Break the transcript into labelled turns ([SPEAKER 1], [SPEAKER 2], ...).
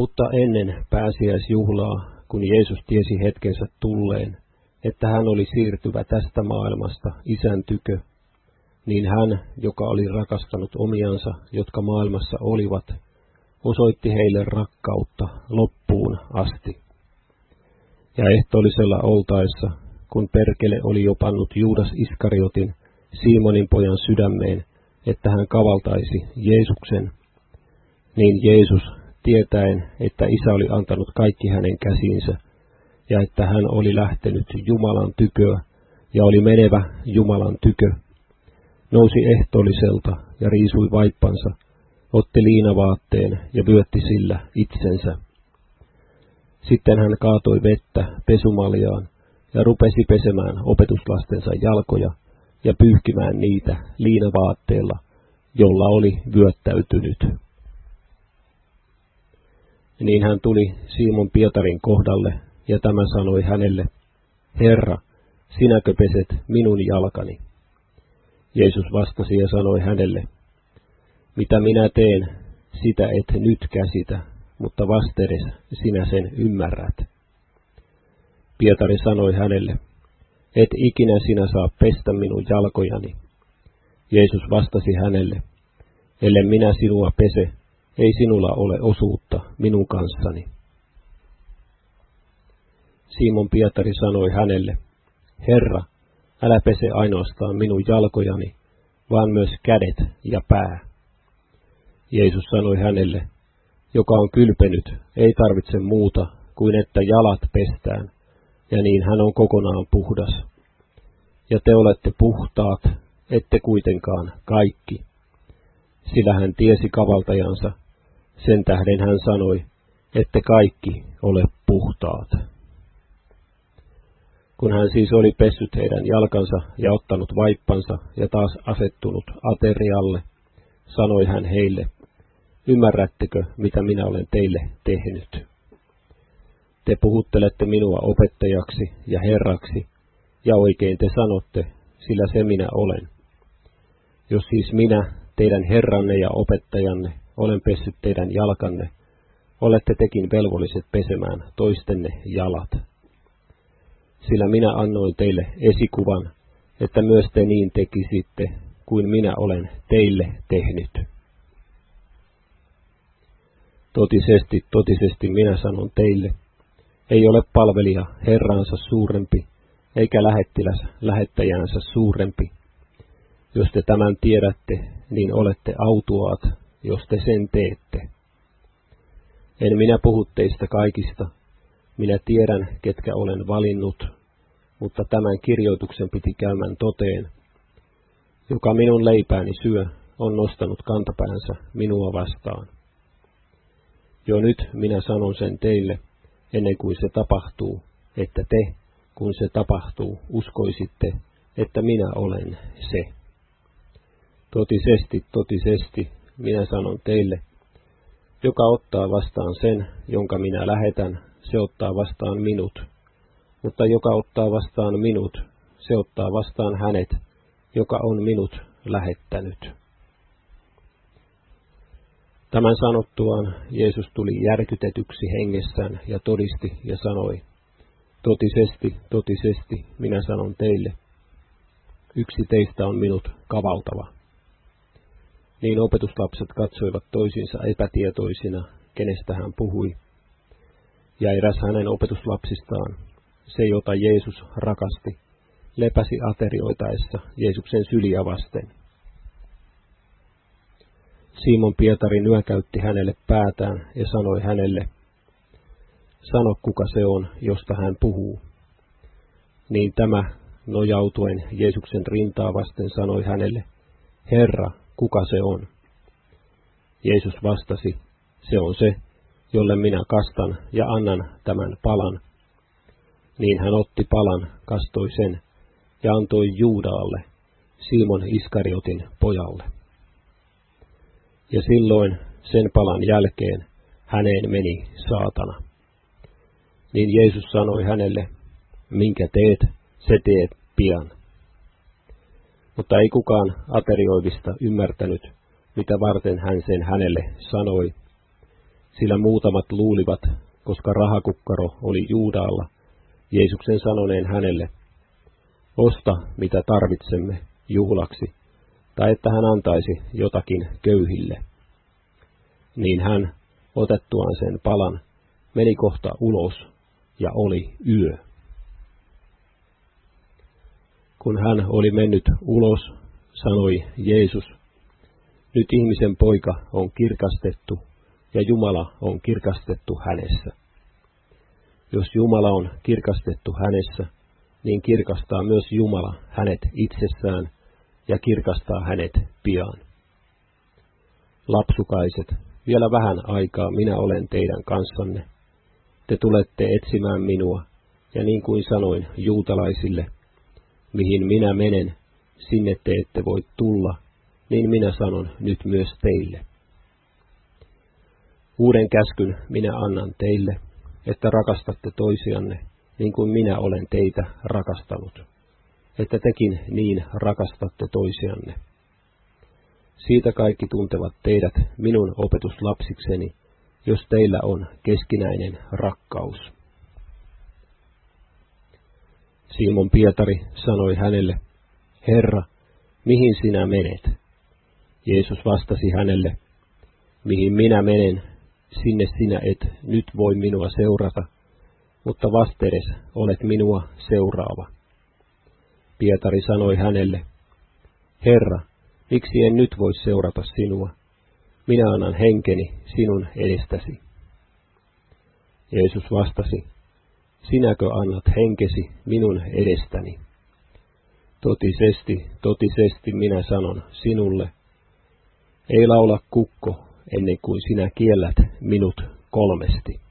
[SPEAKER 1] Mutta ennen pääsiäisjuhlaa, kun Jeesus tiesi hetkensä tulleen, että hän oli siirtyvä tästä maailmasta isän tykö, niin hän, joka oli rakastanut omiansa, jotka maailmassa olivat, osoitti heille rakkautta loppuun asti. Ja ehtoollisella oltaessa, kun perkele oli jo pannut Juudas Iskariotin, Simonin pojan sydämeen, että hän kavaltaisi Jeesuksen, niin Jeesus, tietäen, että isä oli antanut kaikki hänen käsiinsä, ja että hän oli lähtenyt Jumalan tyköä, ja oli menevä Jumalan tykö, nousi ehtoolliselta ja riisui vaippansa, otti liinavaatteen ja vyötti sillä itsensä. Sitten hän kaatoi vettä pesumaljaan ja rupesi pesemään opetuslastensa jalkoja ja pyyhkimään niitä liinavaatteella, jolla oli vyöttäytynyt. Niin hän tuli Simon Pietarin kohdalle, ja tämä sanoi hänelle, Herra, sinäkö peset minun jalkani? Jeesus vastasi ja sanoi hänelle, mitä minä teen, sitä et nyt käsitä, mutta vasteres sinä sen ymmärrät. Pietari sanoi hänelle, et ikinä sinä saa pestä minun jalkojani. Jeesus vastasi hänelle, ellei minä sinua pese, ei sinulla ole osuutta minun kanssani. Simon Pietari sanoi hänelle, Herra, älä pese ainoastaan minun jalkojani, vaan myös kädet ja pää. Jeesus sanoi hänelle, joka on kylpenyt, ei tarvitse muuta kuin että jalat pestään, ja niin hän on kokonaan puhdas. Ja te olette puhtaat, ette kuitenkaan kaikki. Sillä hän tiesi kavaltajansa, sen tähden hän sanoi, ette kaikki ole puhtaat. Kun hän siis oli pessyt heidän jalkansa ja ottanut vaippansa ja taas asettunut aterialle, sanoi hän heille, ymmärrättekö, mitä minä olen teille tehnyt? Te puhuttelette minua opettajaksi ja herraksi, ja oikein te sanotte, sillä se minä olen. Jos siis minä, teidän herranne ja opettajanne, olen pessyt teidän jalkanne, olette tekin velvolliset pesemään toistenne jalat. Sillä minä annoin teille esikuvan, että myös te niin tekisitte, kuin minä olen teille tehnyt. Totisesti, totisesti minä sanon teille, ei ole palvelija herransa suurempi, eikä lähettiläs lähettäjänsä suurempi. Jos te tämän tiedätte, niin olette autuaat, jos te sen teette. En minä puhu teistä kaikista, minä tiedän, ketkä olen valinnut, mutta tämän kirjoituksen piti käymään toteen. Joka minun leipääni syö, on nostanut kantapäänsä minua vastaan. Jo nyt minä sanon sen teille, ennen kuin se tapahtuu, että te, kun se tapahtuu, uskoisitte, että minä olen se. Totisesti, totisesti, minä sanon teille, joka ottaa vastaan sen, jonka minä lähetän, se ottaa vastaan minut. Mutta joka ottaa vastaan minut, se ottaa vastaan hänet, joka on minut lähettänyt. Tämän sanottuaan Jeesus tuli järkytetyksi hengessään ja todisti ja sanoi, Totisesti, totisesti, minä sanon teille, yksi teistä on minut kavaltava. Niin opetuslapset katsoivat toisiinsa epätietoisina, kenestä hän puhui. Ja eräs hänen opetuslapsistaan, se jota Jeesus rakasti, lepäsi aterioitaessa Jeesuksen syliä vasten. Simon Pietari nyökäytti hänelle päätään ja sanoi hänelle, sano kuka se on, josta hän puhuu. Niin tämä, nojautuen Jeesuksen rintaa vasten, sanoi hänelle, Herra, kuka se on? Jeesus vastasi, se on se, jolle minä kastan ja annan tämän palan. Niin hän otti palan, kastoi sen ja antoi Juudaalle, Simon Iskariotin pojalle. Ja silloin sen palan jälkeen häneen meni saatana. Niin Jeesus sanoi hänelle, minkä teet, se teet pian. Mutta ei kukaan aterioivista ymmärtänyt, mitä varten hän sen hänelle sanoi. sillä muutamat luulivat, koska rahakukkaro oli Juudalla, Jeesuksen sanoneen hänelle, osta mitä tarvitsemme juhlaksi, tai että hän antaisi jotakin köyhille. Niin hän, otettuaan sen palan, meni kohta ulos ja oli yö. Kun hän oli mennyt ulos, sanoi Jeesus, nyt ihmisen poika on kirkastettu ja Jumala on kirkastettu hänessä. Jos Jumala on kirkastettu hänessä, niin kirkastaa myös Jumala hänet itsessään ja kirkastaa hänet pian. Lapsukaiset, vielä vähän aikaa minä olen teidän kanssanne. Te tulette etsimään minua, ja niin kuin sanoin juutalaisille, mihin minä menen, sinne te ette voi tulla, niin minä sanon nyt myös teille. Uuden käskyn minä annan teille, että rakastatte toisianne, niin kuin minä olen teitä rakastanut, että tekin niin rakastatte toisianne. Siitä kaikki tuntevat teidät minun opetuslapsikseni, jos teillä on keskinäinen rakkaus. Simon Pietari sanoi hänelle, Herra, mihin sinä menet? Jeesus vastasi hänelle, mihin minä menen, sinne sinä et nyt voi minua seurata, mutta vastedes olet minua seuraava. Pietari sanoi hänelle, Herra, miksi en nyt voi seurata sinua? Minä annan henkeni sinun edestäsi. Jeesus vastasi, sinäkö annat henkesi minun edestäni? Totisesti, totisesti minä sanon sinulle, ei laula kukko ennen kuin sinä kiellät minut kolmesti.